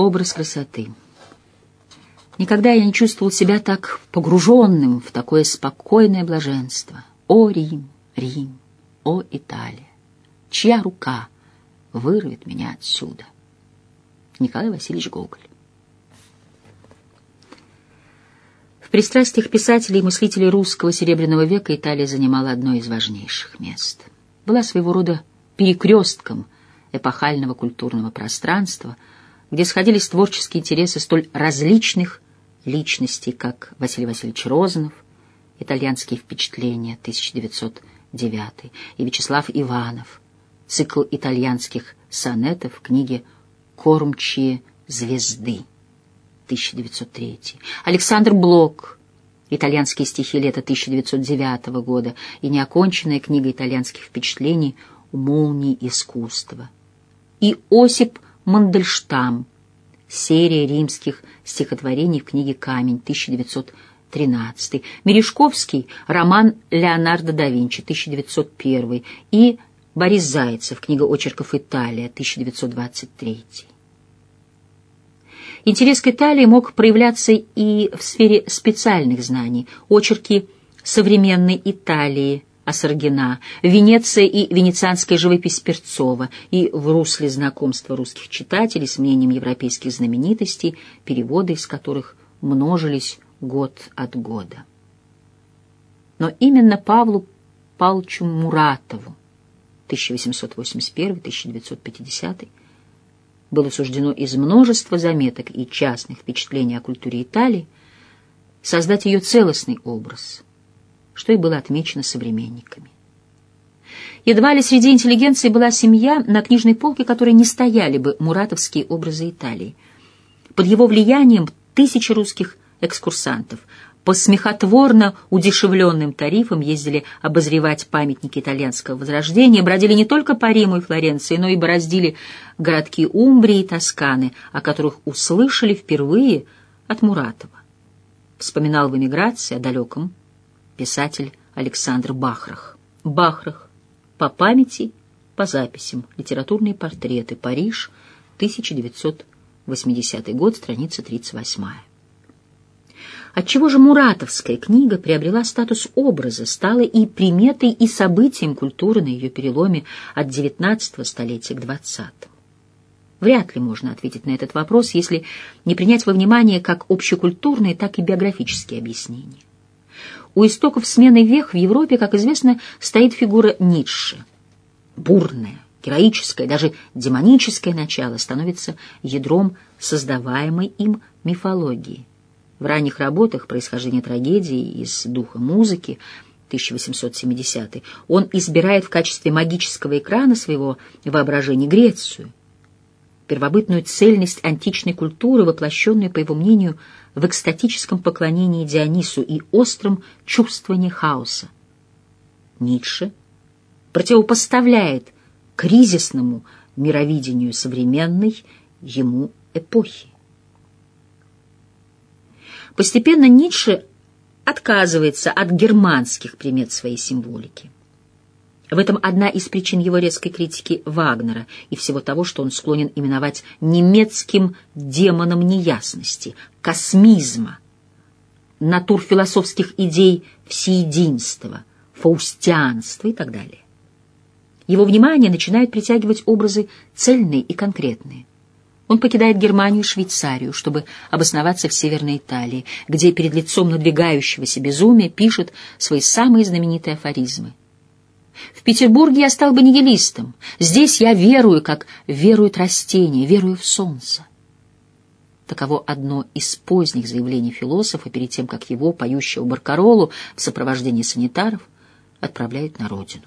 Образ красоты. Никогда я не чувствовал себя так погруженным в такое спокойное блаженство. О, Рим, Рим, о, Италия! Чья рука вырвет меня отсюда? Николай Васильевич Гоголь. В пристрастиях писателей и мыслителей русского серебряного века Италия занимала одно из важнейших мест. Была своего рода перекрестком эпохального культурного пространства, где сходились творческие интересы столь различных личностей, как Василий Васильевич Розанов, «Итальянские впечатления» 1909 и Вячеслав Иванов, цикл итальянских сонетов в книге «Кормчие звезды» 1903, Александр Блок, итальянские стихи лета 1909 года и неоконченная книга итальянских впечатлений «Молнии искусства», и Осип Мандельштам, серия римских стихотворений в книге «Камень» 1913, Мережковский, роман Леонардо да Винчи 1901 и Борис Зайцев, книга очерков «Италия» 1923. Интерес к Италии мог проявляться и в сфере специальных знаний, очерки современной Италии – Осаргина, Венеция и венецианская живопись Перцова и в русле знакомства русских читателей с мнением европейских знаменитостей, переводы из которых множились год от года. Но именно Павлу Палчу Муратову 1881-1950 было суждено из множества заметок и частных впечатлений о культуре Италии создать ее целостный образ – что и было отмечено современниками. Едва ли среди интеллигенции была семья, на книжной полке которой не стояли бы муратовские образы Италии. Под его влиянием тысячи русских экскурсантов по смехотворно удешевленным тарифам ездили обозревать памятники итальянского возрождения, бродили не только по Риму и Флоренции, но и бороздили городки Умбрии и Тосканы, о которых услышали впервые от Муратова. Вспоминал в эмиграции о далеком писатель Александр Бахрах. Бахрах. По памяти, по записям. Литературные портреты. Париж, 1980 год, страница 38. Отчего же Муратовская книга приобрела статус образа, стала и приметой, и событием культуры на ее переломе от XIX столетия к XX? Вряд ли можно ответить на этот вопрос, если не принять во внимание как общекультурные, так и биографические объяснения. У истоков смены век в Европе, как известно, стоит фигура Ницше. Бурное, героическое, даже демоническое начало становится ядром создаваемой им мифологии. В ранних работах «Происхождение трагедии» из «Духа музыки» 1870 он избирает в качестве магического экрана своего воображения Грецию, первобытную цельность античной культуры, воплощенную, по его мнению, в экстатическом поклонении Дионису и остром чувствовании хаоса. Ницше противопоставляет кризисному мировидению современной ему эпохи. Постепенно Ницше отказывается от германских примет своей символики. В этом одна из причин его резкой критики Вагнера и всего того, что он склонен именовать немецким демоном неясности, космизма, натур философских идей всеединства, фаустианства и так далее. Его внимание начинает притягивать образы цельные и конкретные. Он покидает Германию и Швейцарию, чтобы обосноваться в Северной Италии, где перед лицом надвигающегося безумия пишет свои самые знаменитые афоризмы. В Петербурге я стал бы нигилистом. Здесь я верую, как веруют растения, верую в солнце. Таково одно из поздних заявлений философа перед тем, как его, поющего Баркаролу, в сопровождении санитаров, отправляют на родину.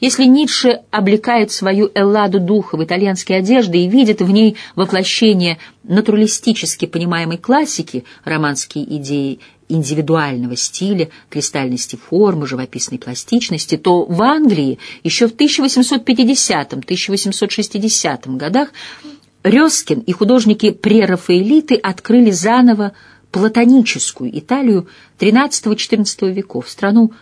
Если Ницше облекает свою Элладу духа в итальянские одежды и видит в ней воплощение натуралистически понимаемой классики, романские идеи индивидуального стиля, кристальности формы, живописной пластичности, то в Англии еще в 1850-1860 годах Рёскин и художники прерафаэлиты открыли заново платоническую Италию XIII-XIV веков, страну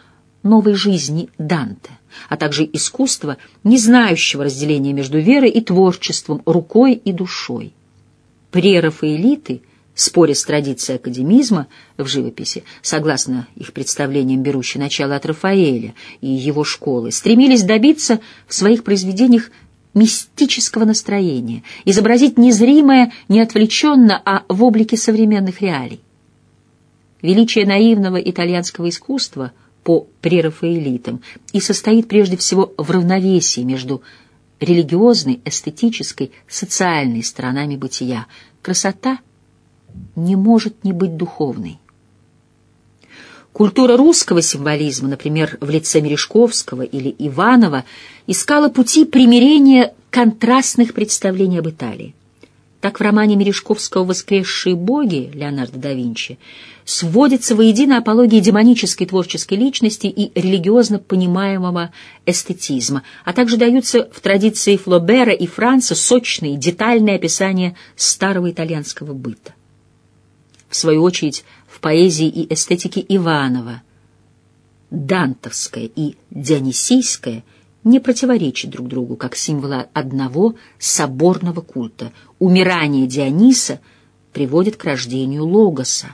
новой жизни Данте. а также искусства, не знающего разделения между верой и творчеством, рукой и душой. Прерафаэлиты, споря с традицией академизма в живописи, согласно их представлениям, берущей начало от Рафаэля и его школы, стремились добиться в своих произведениях мистического настроения, изобразить незримое не отвлеченно, а в облике современных реалий. Величие наивного итальянского искусства по прерафаэлитам и состоит прежде всего в равновесии между религиозной, эстетической, социальной сторонами бытия. Красота не может не быть духовной. Культура русского символизма, например, в лице Мережковского или Иванова, искала пути примирения контрастных представлений об Италии. Так в романе Мережковского «Воскресшие боги» Леонардо да Винчи сводится воедино апология демонической творческой личности и религиозно понимаемого эстетизма, а также даются в традиции Флобера и Франца сочные, детальные описания старого итальянского быта. В свою очередь, в поэзии и эстетике Иванова дантовская и дионисийская – не противоречат друг другу как символы одного соборного культа. Умирание Диониса приводит к рождению Логоса.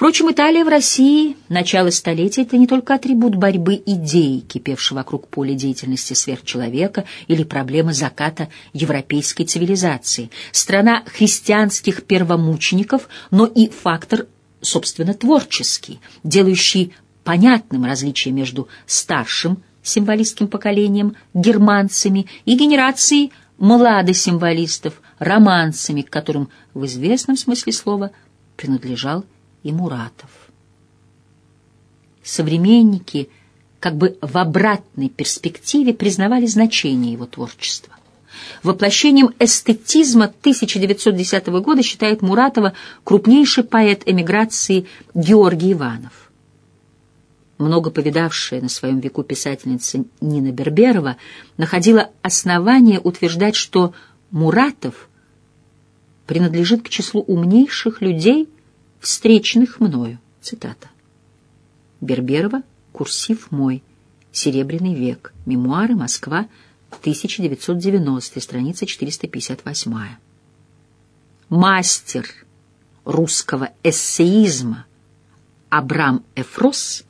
Впрочем, Италия в России, начало столетия — это не только атрибут борьбы идей, кипевшей вокруг поля деятельности сверхчеловека или проблемы заката европейской цивилизации. Страна христианских первомучеников, но и фактор, собственно, творческий, делающий понятным различие между старшим символистским поколением, германцами и генерацией младосимволистов, романцами, к которым в известном смысле слова принадлежал и Муратов. Современники как бы в обратной перспективе признавали значение его творчества. Воплощением эстетизма 1910 года считает Муратова крупнейший поэт эмиграции Георгий Иванов много повидавшая на своем веку писательница Нина Берберова, находила основание утверждать, что Муратов принадлежит к числу умнейших людей, встреченных мною. Цитата. Берберова, курсив мой, Серебряный век, мемуары, Москва, 1990, страница 458. Мастер русского эссеизма Абрам Эфрос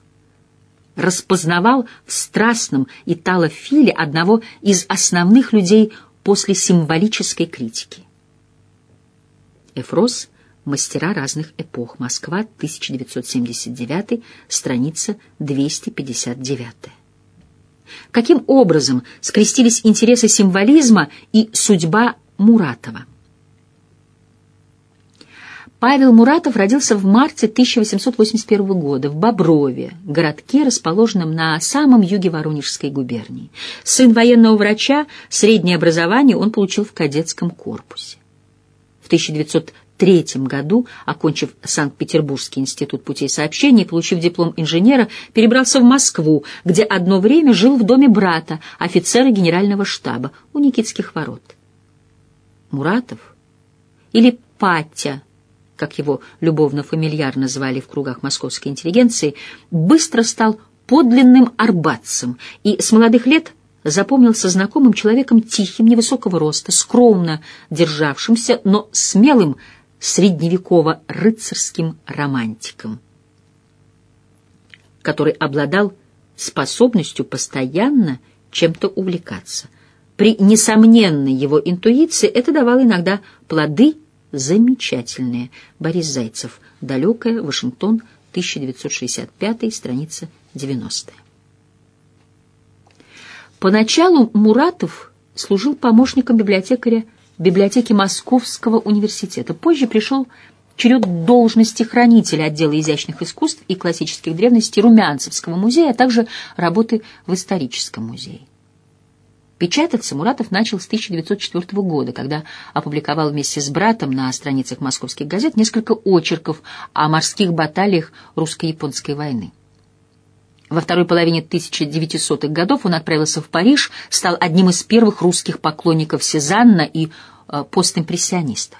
распознавал в страстном италофиле одного из основных людей после символической критики. Эфрос «Мастера разных эпох. Москва, 1979, страница 259». Каким образом скрестились интересы символизма и судьба Муратова? Павел Муратов родился в марте 1881 года в Боброве, городке, расположенном на самом юге Воронежской губернии. Сын военного врача, среднее образование он получил в кадетском корпусе. В 1903 году, окончив Санкт-Петербургский институт путей сообщения и получив диплом инженера, перебрался в Москву, где одно время жил в доме брата, офицера генерального штаба у Никитских ворот. Муратов или Патя – как его любовно-фамильярно звали в кругах московской интеллигенции, быстро стал подлинным арбатцем и с молодых лет запомнился знакомым человеком тихим, невысокого роста, скромно державшимся, но смелым средневеково-рыцарским романтиком, который обладал способностью постоянно чем-то увлекаться. При несомненной его интуиции это давало иногда плоды замечательные. Борис Зайцев. Далекая. Вашингтон. 1965. Страница 90. Поначалу Муратов служил помощником библиотекаря библиотеки Московского университета. Позже пришел черед должности хранителя отдела изящных искусств и классических древностей Румянцевского музея, а также работы в историческом музее. Печататься Муратов начал с 1904 года, когда опубликовал вместе с братом на страницах московских газет несколько очерков о морских баталиях русско-японской войны. Во второй половине 1900-х годов он отправился в Париж, стал одним из первых русских поклонников Сезанна и э, постимпрессионистов.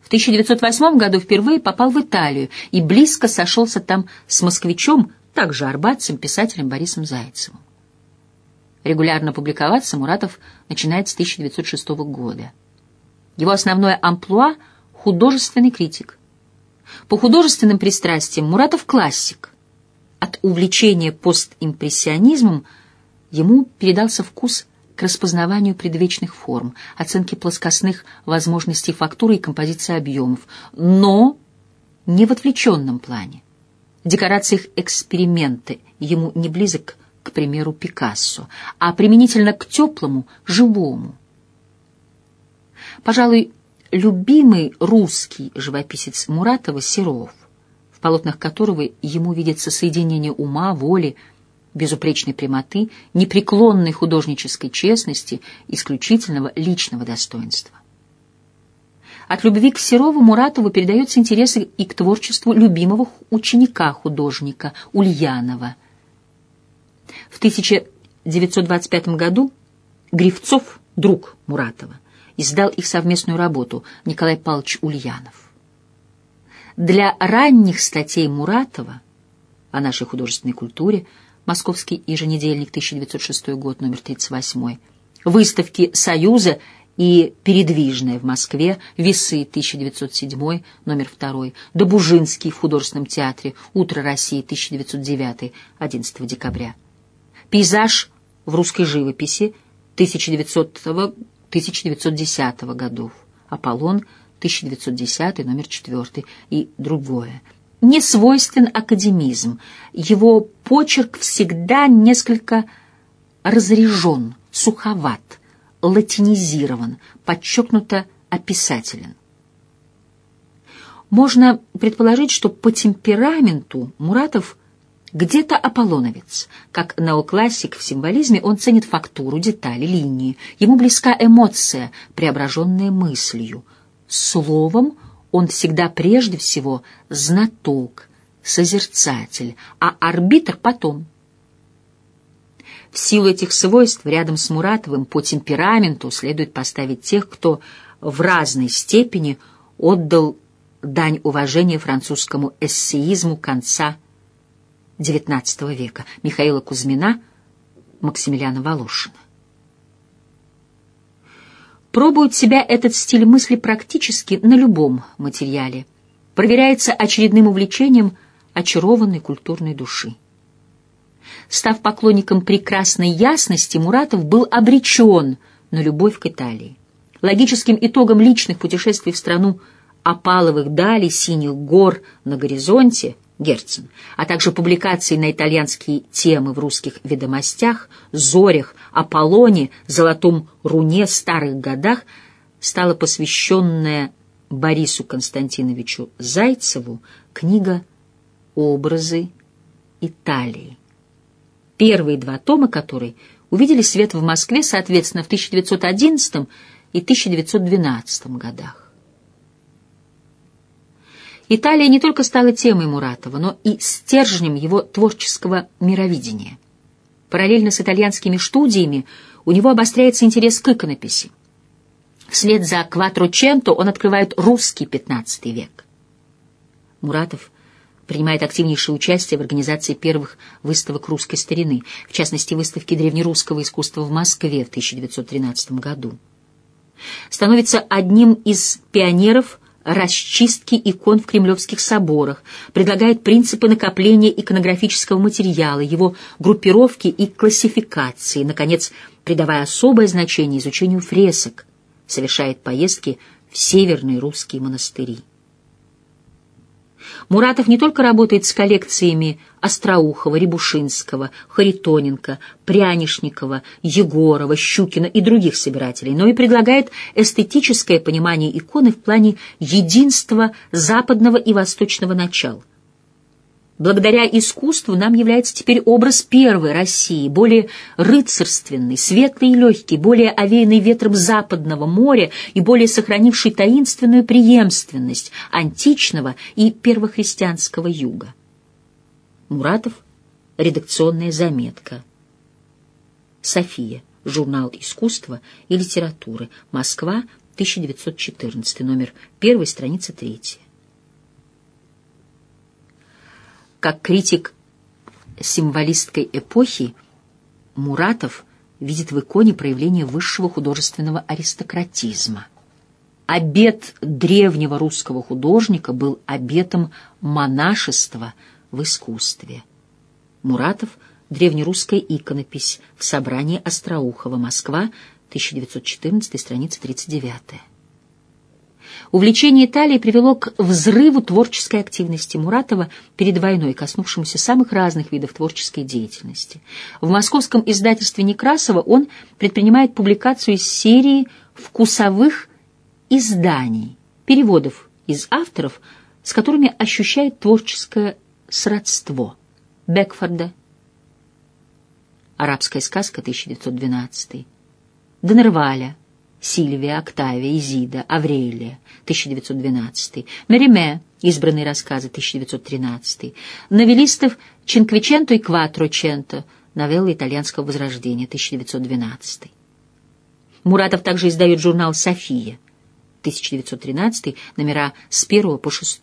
В 1908 году впервые попал в Италию и близко сошелся там с москвичом также арбатцем, писателем Борисом Зайцевым. Регулярно публиковаться Муратов начинает с 1906 года. Его основное амплуа — художественный критик. По художественным пристрастиям Муратов классик. От увлечения постимпрессионизмом ему передался вкус к распознаванию предвечных форм, оценке плоскостных возможностей фактуры и композиции объемов, но не в отвлеченном плане. В декорациях эксперименты ему не близок, к примеру, Пикассо, а применительно к теплому, живому. Пожалуй, любимый русский живописец Муратова Серов, в полотнах которого ему видится соединение ума, воли, безупречной прямоты, непреклонной художнической честности, исключительного личного достоинства. От любви к Серову Муратову передается интерес и к творчеству любимого ученика художника Ульянова. В 1925 году Гривцов, друг Муратова, издал их совместную работу Николай Павлович Ульянов. Для ранних статей Муратова о нашей художественной культуре – Московский еженедельник, 1906 год, номер 38. Выставки «Союза» и «Передвижная» в Москве, «Весы», 1907, номер 2. Добужинский в художественном театре, «Утро России», 1909, 11 декабря. «Пейзаж в русской живописи», 1900-1910 годов. «Аполлон», 1910, номер 4 и другое не свойствен академизм. Его почерк всегда несколько разрежен, суховат, латинизирован, подчеркнуто описателен. Можно предположить, что по темпераменту Муратов где-то аполлоновец. Как неоклассик в символизме он ценит фактуру, детали, линии. Ему близка эмоция, преображенная мыслью. Словом он всегда прежде всего знаток, созерцатель, а арбитр потом. В силу этих свойств рядом с Муратовым по темпераменту следует поставить тех, кто в разной степени отдал дань уважения французскому эссеизму конца XIX века Михаила Кузьмина, Максимилиана Волошина. Пробует себя этот стиль мысли практически на любом материале. Проверяется очередным увлечением очарованной культурной души. Став поклонником прекрасной ясности, Муратов был обречен на любовь к Италии. Логическим итогом личных путешествий в страну опаловых далей, синих гор на горизонте Герцен, а также публикации на итальянские темы в русских ведомостях, «Зорях», «Аполлоне», «Золотом руне», «Старых годах» стала посвященная Борису Константиновичу Зайцеву книга «Образы Италии», первые два тома которой увидели свет в Москве, соответственно, в 1911 и 1912 годах. Италия не только стала темой Муратова, но и стержнем его творческого мировидения. Параллельно с итальянскими студиями у него обостряется интерес к иконописи. Вслед за Кватроченто он открывает русский XV век. Муратов принимает активнейшее участие в организации первых выставок русской старины, в частности, выставки древнерусского искусства в Москве в 1913 году. Становится одним из пионеров – расчистки икон в кремлевских соборах, предлагает принципы накопления иконографического материала, его группировки и классификации, наконец, придавая особое значение изучению фресок, совершает поездки в северные русские монастыри. Муратов не только работает с коллекциями Остроухова, Рябушинского, Харитоненко, Прянишникова, Егорова, Щукина и других собирателей, но и предлагает эстетическое понимание иконы в плане единства западного и восточного начала. Благодаря искусству нам является теперь образ первой России, более рыцарственный, светлый и легкий, более овеянный ветром западного моря и более сохранивший таинственную преемственность античного и первохристианского юга. Муратов, редакционная заметка. София, журнал искусства и литературы, Москва, 1914, номер 1, страница 3. как критик символисткой эпохи, Муратов видит в иконе проявление высшего художественного аристократизма. Обет древнего русского художника был обетом монашества в искусстве. Муратов — древнерусская иконопись в собрании Остроухова, Москва, 1914, страница 39. Увлечение Италией привело к взрыву творческой активности Муратова перед войной, коснувшемуся самых разных видов творческой деятельности. В московском издательстве Некрасова он предпринимает публикацию из серии вкусовых изданий, переводов из авторов, с которыми ощущает творческое сродство. Бекфорда, «Арабская сказка», 1912, Денерваля, Сильвия, Октавия, Изида, Аврелия, 1912, Мериме, избранные рассказы, 1913, новеллистов Чинквиченто и Кватроченто, новеллы итальянского возрождения, 1912. Муратов также издает журнал «София», 1913, номера с 1 по 6,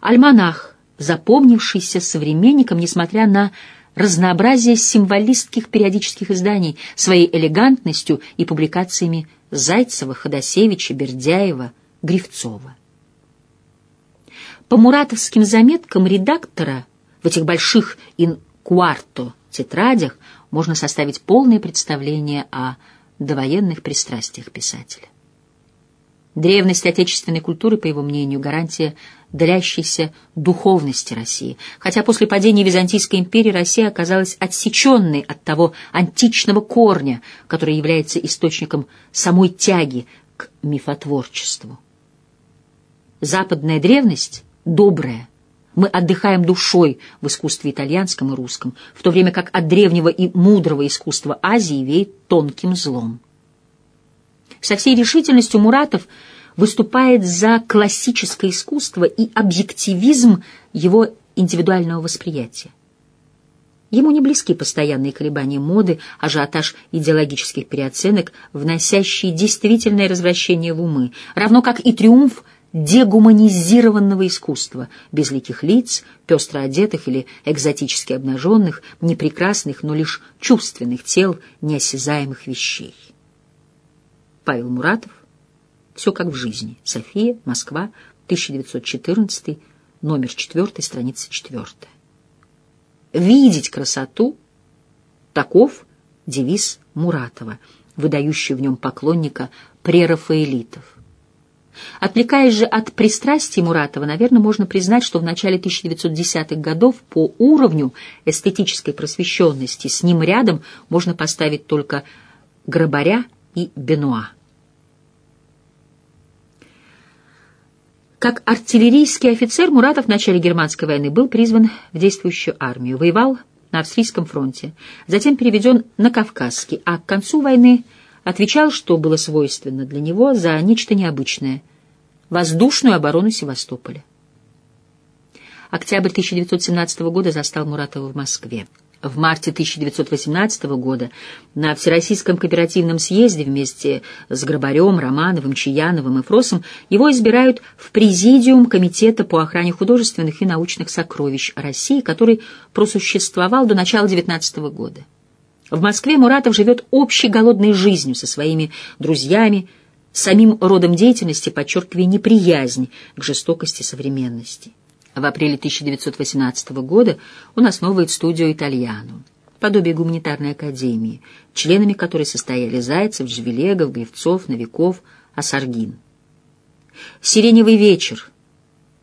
альманах, запомнившийся современникам, несмотря на разнообразие символистских периодических изданий своей элегантностью и публикациями Зайцева, Ходосевича, Бердяева, Гривцова. По муратовским заметкам редактора в этих больших инкуарто тетрадях можно составить полное представление о довоенных пристрастиях писателя. Древность отечественной культуры, по его мнению, гарантия длящейся духовности России, хотя после падения Византийской империи Россия оказалась отсеченной от того античного корня, который является источником самой тяги к мифотворчеству. Западная древность добрая. Мы отдыхаем душой в искусстве итальянском и русском, в то время как от древнего и мудрого искусства Азии веет тонким злом. Со всей решительностью Муратов – выступает за классическое искусство и объективизм его индивидуального восприятия. Ему не близки постоянные колебания моды, ажиотаж идеологических переоценок, вносящие действительное развращение в умы, равно как и триумф дегуманизированного искусства, безликих лиц, пестро одетых или экзотически обнаженных, непрекрасных, но лишь чувственных тел неосязаемых вещей. Павел Муратов, все как в жизни. София, Москва, 1914, номер 4, страница 4. Видеть красоту — таков девиз Муратова, выдающий в нем поклонника прерафаэлитов. Отвлекаясь же от пристрастий Муратова, наверное, можно признать, что в начале 1910-х годов по уровню эстетической просвещенности с ним рядом можно поставить только Грабаря и Бенуа. Как артиллерийский офицер Муратов в начале германской войны был призван в действующую армию, воевал на австрийском фронте, затем переведен на Кавказский, а к концу войны отвечал, что было свойственно для него, за нечто необычное — воздушную оборону Севастополя. Октябрь 1917 года застал Муратова в Москве. В марте 1918 года на Всероссийском кооперативном съезде вместе с Грабарем, Романовым, Чаяновым и Фросом его избирают в Президиум Комитета по охране художественных и научных сокровищ России, который просуществовал до начала XIX года. В Москве Муратов живет общей голодной жизнью со своими друзьями, самим родом деятельности подчеркивая неприязнь к жестокости современности. В апреле 1918 года он основывает студию «Итальяну», подобие гуманитарной академии, членами которой состояли Зайцев, Джвелегов, Гривцов, Новиков, Асаргин. «Сиреневый вечер»,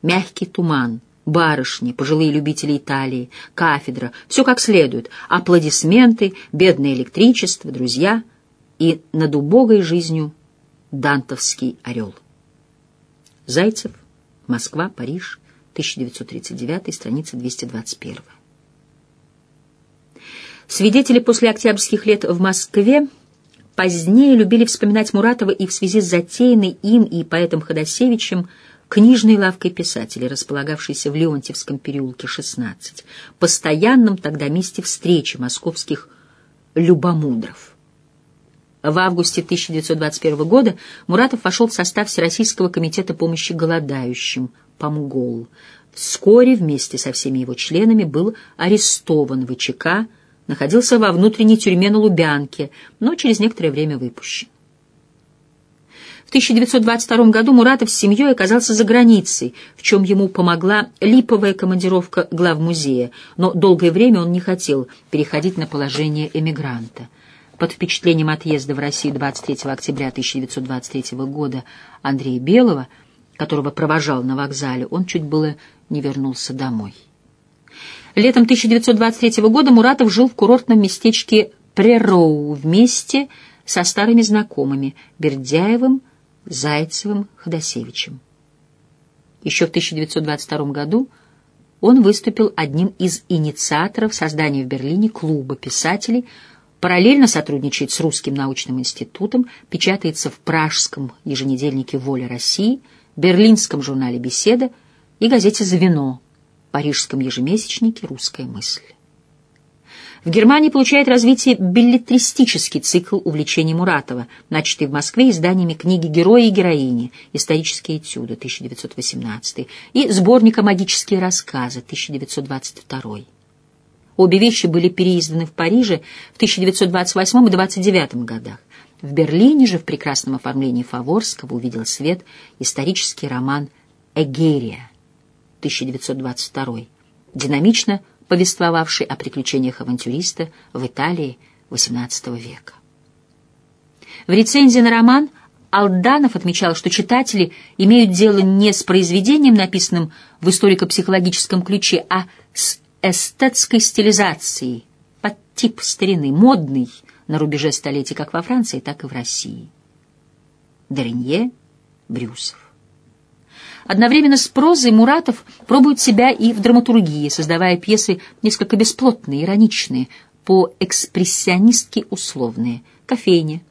«Мягкий туман», барышни, пожилые любители Италии, кафедра, все как следует, аплодисменты, бедное электричество, друзья и над убогой жизнью дантовский орел. Зайцев, Москва, Париж, 1939, страница 221. Свидетели после октябрьских лет в Москве позднее любили вспоминать Муратова и в связи с затеянной им и поэтом Ходосевичем книжной лавкой писателей, располагавшейся в Леонтьевском переулке 16, постоянном тогда месте встречи московских любомудров. В августе 1921 года Муратов вошел в состав Всероссийского комитета помощи голодающим, Помгол. Вскоре вместе со всеми его членами был арестован в ВЧК, находился во внутренней тюрьме на Лубянке, но через некоторое время выпущен. В 1922 году Муратов с семьей оказался за границей, в чем ему помогла липовая командировка главмузея, но долгое время он не хотел переходить на положение эмигранта. Под впечатлением отъезда в Россию 23 октября 1923 года Андрея Белого, которого провожал на вокзале, он чуть было не вернулся домой. Летом 1923 года Муратов жил в курортном местечке Прероу вместе со старыми знакомыми Бердяевым, Зайцевым, Ходосевичем. Еще в 1922 году он выступил одним из инициаторов создания в Берлине клуба писателей, параллельно сотрудничает с Русским научным институтом, печатается в пражском еженедельнике «Воля России», берлинском журнале «Беседа» и газете «Звено», парижском ежемесячнике «Русская мысль». В Германии получает развитие билетристический цикл увлечений Муратова, начатый в Москве изданиями книги «Герои и героини. Исторические этюды» 1918 и сборника «Магические рассказы» 1922. Обе вещи были переизданы в Париже в 1928 и 1929 годах. В Берлине же в прекрасном оформлении Фаворского увидел свет исторический роман «Эгерия» 1922, динамично повествовавший о приключениях авантюриста в Италии XVIII века. В рецензии на роман Алданов отмечал, что читатели имеют дело не с произведением, написанным в историко-психологическом ключе, а с эстетской стилизацией под тип старины, модный на рубеже столетий как во Франции, так и в России. Доренье, Брюсов. Одновременно с прозой Муратов пробует себя и в драматургии, создавая пьесы несколько бесплотные, ироничные, по-экспрессионистски условные. «Кофейня»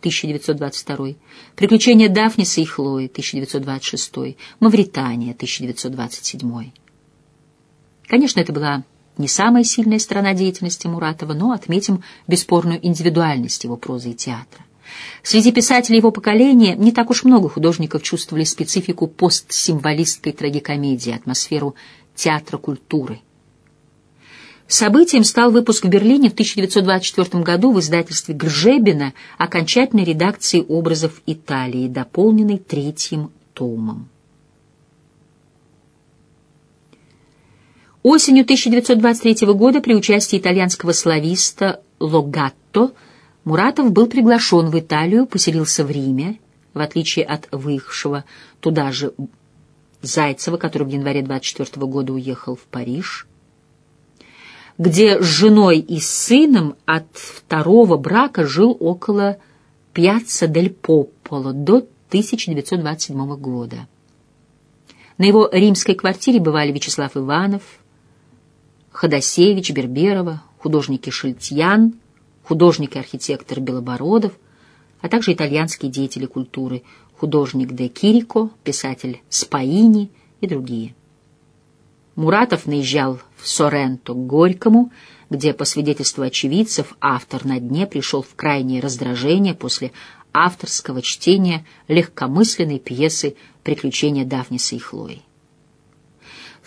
1922, «Приключения Дафниса и Хлои» 1926, «Мавритания» 1927. Конечно, это была не самая сильная сторона деятельности Муратова, но отметим бесспорную индивидуальность его прозы и театра. Среди писателей его поколения не так уж много художников чувствовали специфику постсимволистской трагикомедии, атмосферу театра культуры. Событием стал выпуск в Берлине в 1924 году в издательстве Гржебина окончательной редакции образов Италии, дополненной третьим томом. Осенью 1923 года при участии итальянского слависта Логатто Муратов был приглашен в Италию, поселился в Риме, в отличие от выехавшего туда же Зайцева, который в январе 24 года уехал в Париж, где с женой и сыном от второго брака жил около Пьяцца дель Пополо до 1927 года. На его римской квартире бывали Вячеслав Иванов, Ходосевич, Берберова, художники Шильтьян, художник и архитектор Белобородов, а также итальянские деятели культуры, художник Де Кирико, писатель Спаини и другие. Муратов наезжал в Соренто к Горькому, где, по свидетельству очевидцев, автор на дне пришел в крайнее раздражение после авторского чтения легкомысленной пьесы «Приключения Дафниса и Хлои».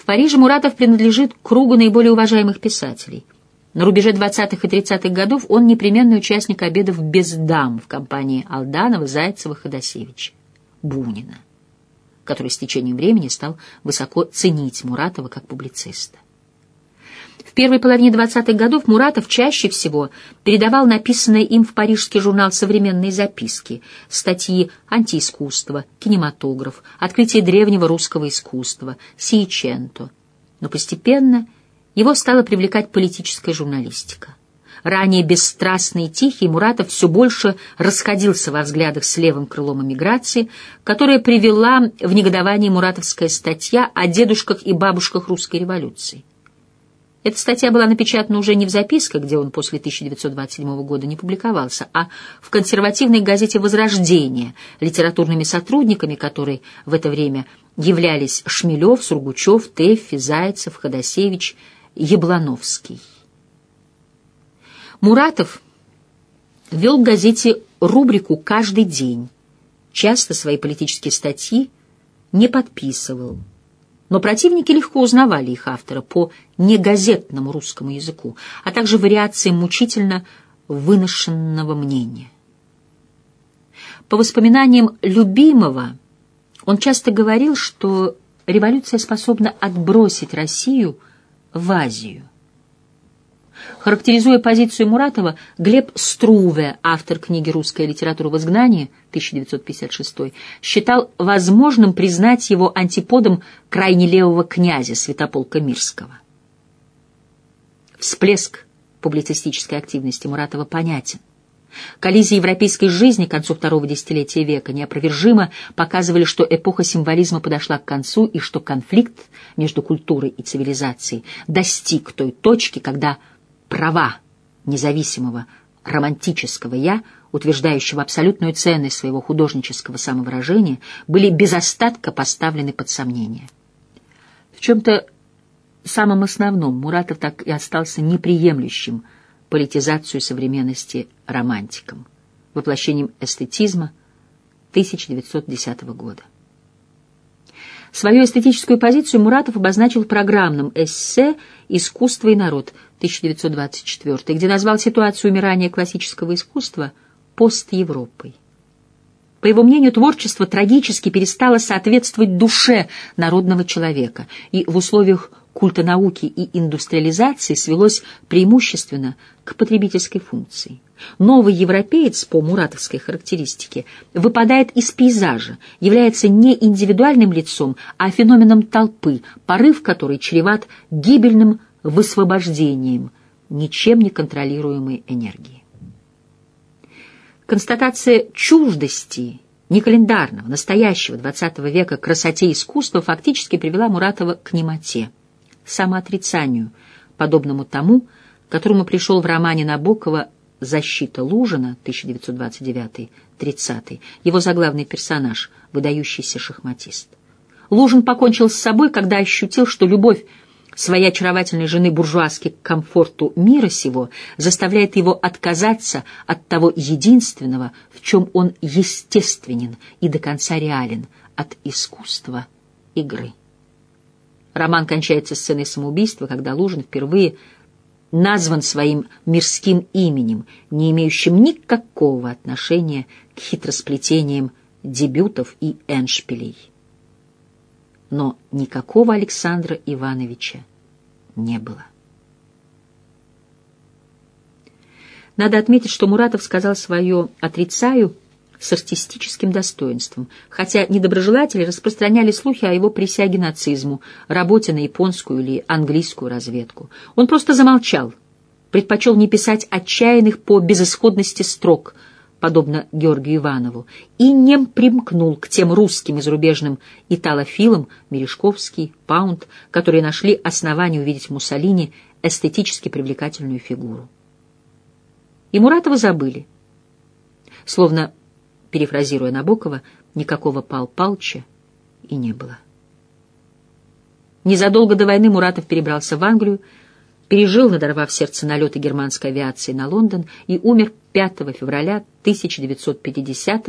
В Париже Муратов принадлежит к кругу наиболее уважаемых писателей. На рубеже 20-х и 30-х годов он непременный участник обедов без дам в компании Алданова, Зайцева, Ходосевича, Бунина, который с течением времени стал высоко ценить Муратова как публициста. Первой половине 20-х годов Муратов чаще всего передавал написанные им в парижский журнал «Современные записки», статьи «Антиискусство», «Кинематограф», «Открытие древнего русского искусства», «Сиеченто». Но постепенно его стала привлекать политическая журналистика. Ранее бесстрастный и тихий Муратов все больше расходился во взглядах с левым крылом эмиграции, которая привела в негодование муратовская статья о дедушках и бабушках русской революции. Эта статья была напечатана уже не в записках, где он после 1927 года не публиковался, а в консервативной газете «Возрождение», литературными сотрудниками которой в это время являлись Шмелев, Сургучев, Теффи, Зайцев, Ходосевич, Яблановский. Муратов вел в газете рубрику «Каждый день». Часто свои политические статьи не подписывал, но противники легко узнавали их автора по негазетному русскому языку, а также вариациям мучительно выношенного мнения. По воспоминаниям любимого, он часто говорил, что революция способна отбросить Россию в Азию. Характеризуя позицию Муратова, Глеб Струве, автор книги «Русская литература в изгнании» 1956, считал возможным признать его антиподом крайне левого князя Святополка Мирского. Всплеск публицистической активности Муратова понятен. Коллизии европейской жизни к концу второго десятилетия века неопровержимо показывали, что эпоха символизма подошла к концу и что конфликт между культурой и цивилизацией достиг той точки, когда права независимого романтического «я», утверждающего абсолютную ценность своего художнического самовыражения, были без остатка поставлены под сомнение. В чем-то самом основном Муратов так и остался неприемлющим политизацию современности романтиком, воплощением эстетизма 1910 года. Свою эстетическую позицию Муратов обозначил в программном эссе «Искусство и народ» 1924, где назвал ситуацию умирания классического искусства пост-Европой. По его мнению, творчество трагически перестало соответствовать душе народного человека, и в условиях культа науки и индустриализации свелось преимущественно к потребительской функции. Новый европеец, по муратовской характеристике, выпадает из пейзажа, является не индивидуальным лицом, а феноменом толпы, порыв которой чреват гибельным высвобождением ничем не контролируемой энергии. Констатация чуждости не календарного, настоящего XX века красоте искусства фактически привела Муратова к немоте, самоотрицанию, подобному тому, которому пришел в романе Набокова «Защита Лужина» 1929-30, его заглавный персонаж, выдающийся шахматист. Лужин покончил с собой, когда ощутил, что любовь своей очаровательной жены буржуазки к комфорту мира сего заставляет его отказаться от того единственного, в чем он естественен и до конца реален, от искусства игры. Роман кончается сценой самоубийства, когда Лужин впервые назван своим мирским именем, не имеющим никакого отношения к хитросплетениям дебютов и эншпилей но никакого Александра Ивановича не было. Надо отметить, что Муратов сказал свое «отрицаю» с артистическим достоинством, хотя недоброжелатели распространяли слухи о его присяге нацизму, работе на японскую или английскую разведку. Он просто замолчал, предпочел не писать отчаянных по безысходности строк – подобно Георгию Иванову, и не примкнул к тем русским и зарубежным италофилам Мережковский, Паунд, которые нашли основание увидеть в Муссолини эстетически привлекательную фигуру. И Муратова забыли. Словно, перефразируя Набокова, никакого Пал Палча и не было. Незадолго до войны Муратов перебрался в Англию, пережил, надорвав сердце налеты германской авиации на Лондон и умер 5 февраля 1950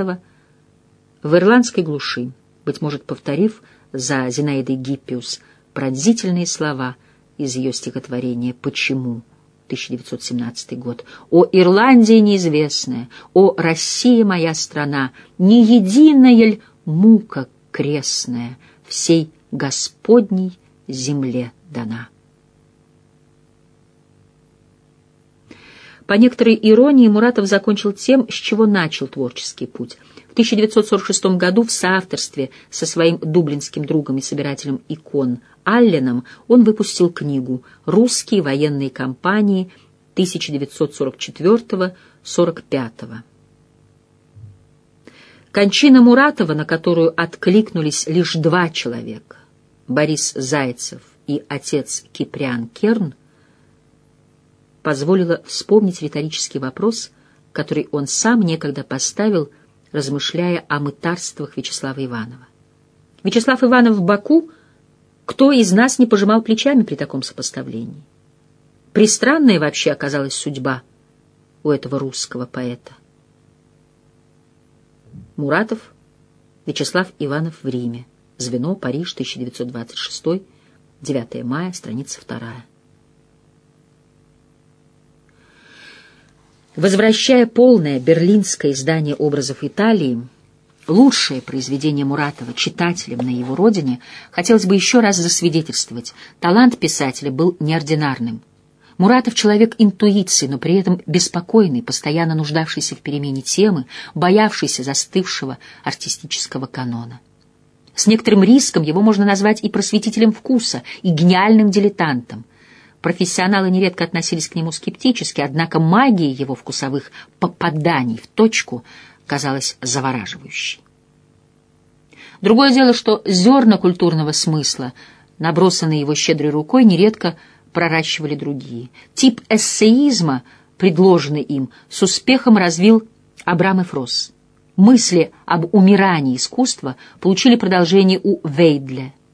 в ирландской глуши, быть может, повторив за Зинаидой Гиппиус пронзительные слова из ее стихотворения «Почему?» 1917 год. «О Ирландия неизвестная, о Россия моя страна, не единая ль мука крестная всей Господней земле дана». По некоторой иронии Муратов закончил тем, с чего начал творческий путь. В 1946 году в соавторстве со своим дублинским другом и собирателем икон Алленом он выпустил книгу «Русские военные кампании 1944-45». Кончина Муратова, на которую откликнулись лишь два человека, Борис Зайцев и отец Киприан Керн, позволило вспомнить риторический вопрос, который он сам некогда поставил, размышляя о мытарствах Вячеслава Иванова. Вячеслав Иванов в Баку, кто из нас не пожимал плечами при таком сопоставлении? Пристранная вообще оказалась судьба у этого русского поэта. Муратов, Вячеслав Иванов в Риме, Звено, Париж, 1926, 9 мая, страница 2. Возвращая полное берлинское издание образов Италии, лучшее произведение Муратова читателям на его родине, хотелось бы еще раз засвидетельствовать, талант писателя был неординарным. Муратов — человек интуиции, но при этом беспокойный, постоянно нуждавшийся в перемене темы, боявшийся застывшего артистического канона. С некоторым риском его можно назвать и просветителем вкуса, и гениальным дилетантом — Профессионалы нередко относились к нему скептически, однако магия его вкусовых попаданий в точку казалась завораживающей. Другое дело, что зерна культурного смысла, набросанные его щедрой рукой, нередко проращивали другие. Тип эссеизма, предложенный им, с успехом развил Абрам Эфрос. Мысли об умирании искусства получили продолжение у Вейдля –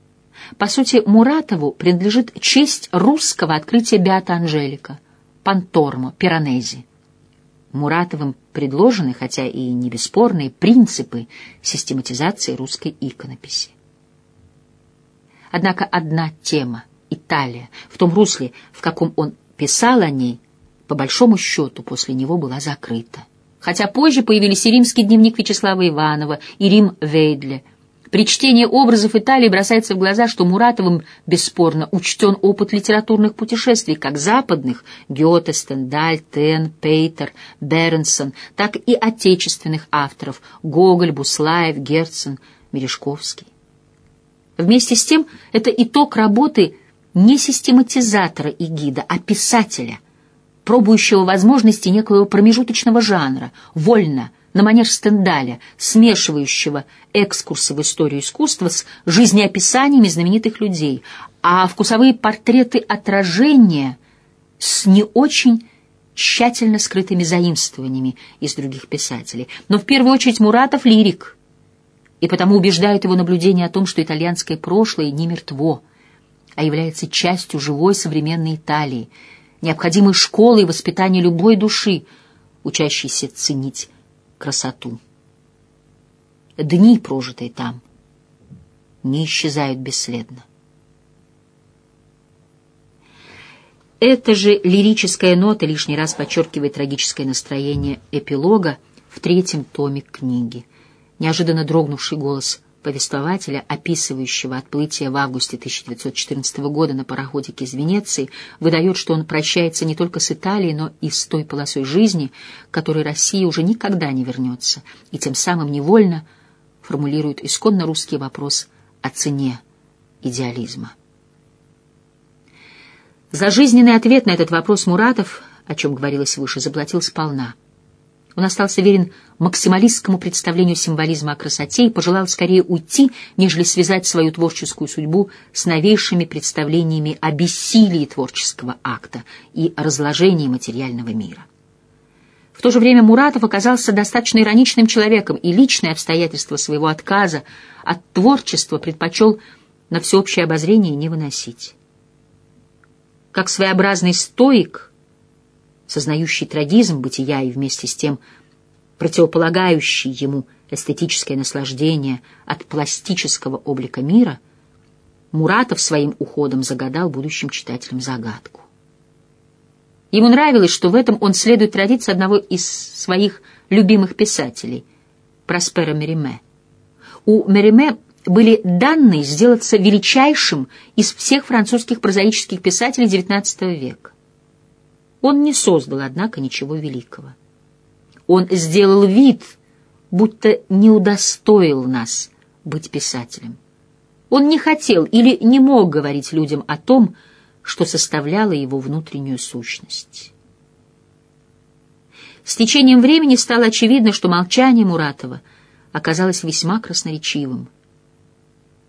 по сути, Муратову принадлежит честь русского открытия Беата Анжелика, Пантормо, Пиранези. Муратовым предложены, хотя и не бесспорные, принципы систематизации русской иконописи. Однако одна тема, Италия, в том русле, в каком он писал о ней, по большому счету после него была закрыта. Хотя позже появились и римский дневник Вячеслава Иванова, и Рим Вейдля, при чтении образов Италии бросается в глаза, что Муратовым бесспорно учтен опыт литературных путешествий, как западных — Гёте, Стендаль, Тен, Пейтер, Бернсон, так и отечественных авторов — Гоголь, Буслаев, Герцен, Мережковский. Вместе с тем, это итог работы не систематизатора и гида, а писателя, пробующего возможности некоего промежуточного жанра, вольно — на манер Стендаля, смешивающего экскурсы в историю искусства с жизнеописаниями знаменитых людей, а вкусовые портреты отражения с не очень тщательно скрытыми заимствованиями из других писателей. Но в первую очередь Муратов — лирик, и потому убеждает его наблюдение о том, что итальянское прошлое не мертво, а является частью живой современной Италии, необходимой школы и воспитания любой души, учащейся ценить красоту. Дни, прожитые там, не исчезают бесследно. Эта же лирическая нота лишний раз подчеркивает трагическое настроение эпилога в третьем томе книги. Неожиданно дрогнувший голос повествователя, описывающего отплытие в августе 1914 года на пароходике из Венеции, выдает, что он прощается не только с Италией, но и с той полосой жизни, которой Россия уже никогда не вернется, и тем самым невольно формулирует исконно русский вопрос о цене идеализма. За жизненный ответ на этот вопрос Муратов, о чем говорилось выше, заплатил сполна — он остался верен максималистскому представлению символизма о красоте и пожелал скорее уйти, нежели связать свою творческую судьбу с новейшими представлениями о бессилии творческого акта и разложении материального мира. В то же время Муратов оказался достаточно ироничным человеком и личные обстоятельства своего отказа от творчества предпочел на всеобщее обозрение не выносить. Как своеобразный стоик — сознающий трагизм бытия и вместе с тем противополагающий ему эстетическое наслаждение от пластического облика мира, Муратов своим уходом загадал будущим читателям загадку. Ему нравилось, что в этом он следует традиции одного из своих любимых писателей, Проспера Мериме. У Мериме были данные сделаться величайшим из всех французских прозаических писателей XIX века. Он не создал, однако, ничего великого. Он сделал вид, будто не удостоил нас быть писателем. Он не хотел или не мог говорить людям о том, что составляло его внутреннюю сущность. С течением времени стало очевидно, что молчание Муратова оказалось весьма красноречивым.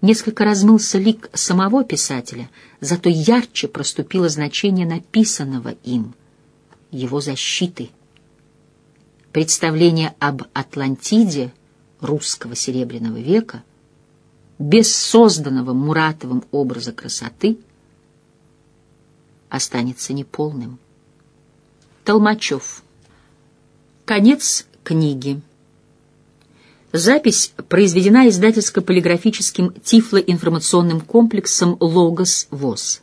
Несколько размылся лик самого писателя, зато ярче проступило значение написанного им — его защиты. Представление об Атлантиде русского Серебряного века без созданного Муратовым образа красоты останется неполным. Толмачев. Конец книги. Запись произведена издательско-полиграфическим тифлоинформационным комплексом «Логос ВОЗ».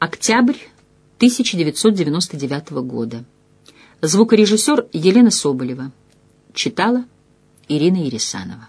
Октябрь 1999 года. Звукорежиссер Елена Соболева. Читала Ирина Ересанова.